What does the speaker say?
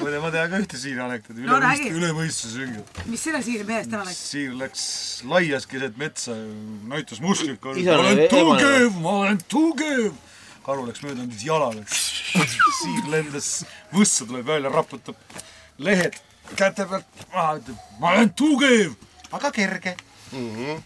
ma tean, ma tean ka ühte siire anekdooti, No üle räägi. mõistuse, üle mõistuse süngib. mis selle siire mehest ära läks? siir läks laias keset metsa, näitas musklit, ma Isane olen või emane? tugev, ma olen tugev. karu läks mööda, andis jalaga. siir lendas, võssa tuleb välja, raputab lehed käte pealt maha, ütleb, ma olen tugev, aga kerge mhm..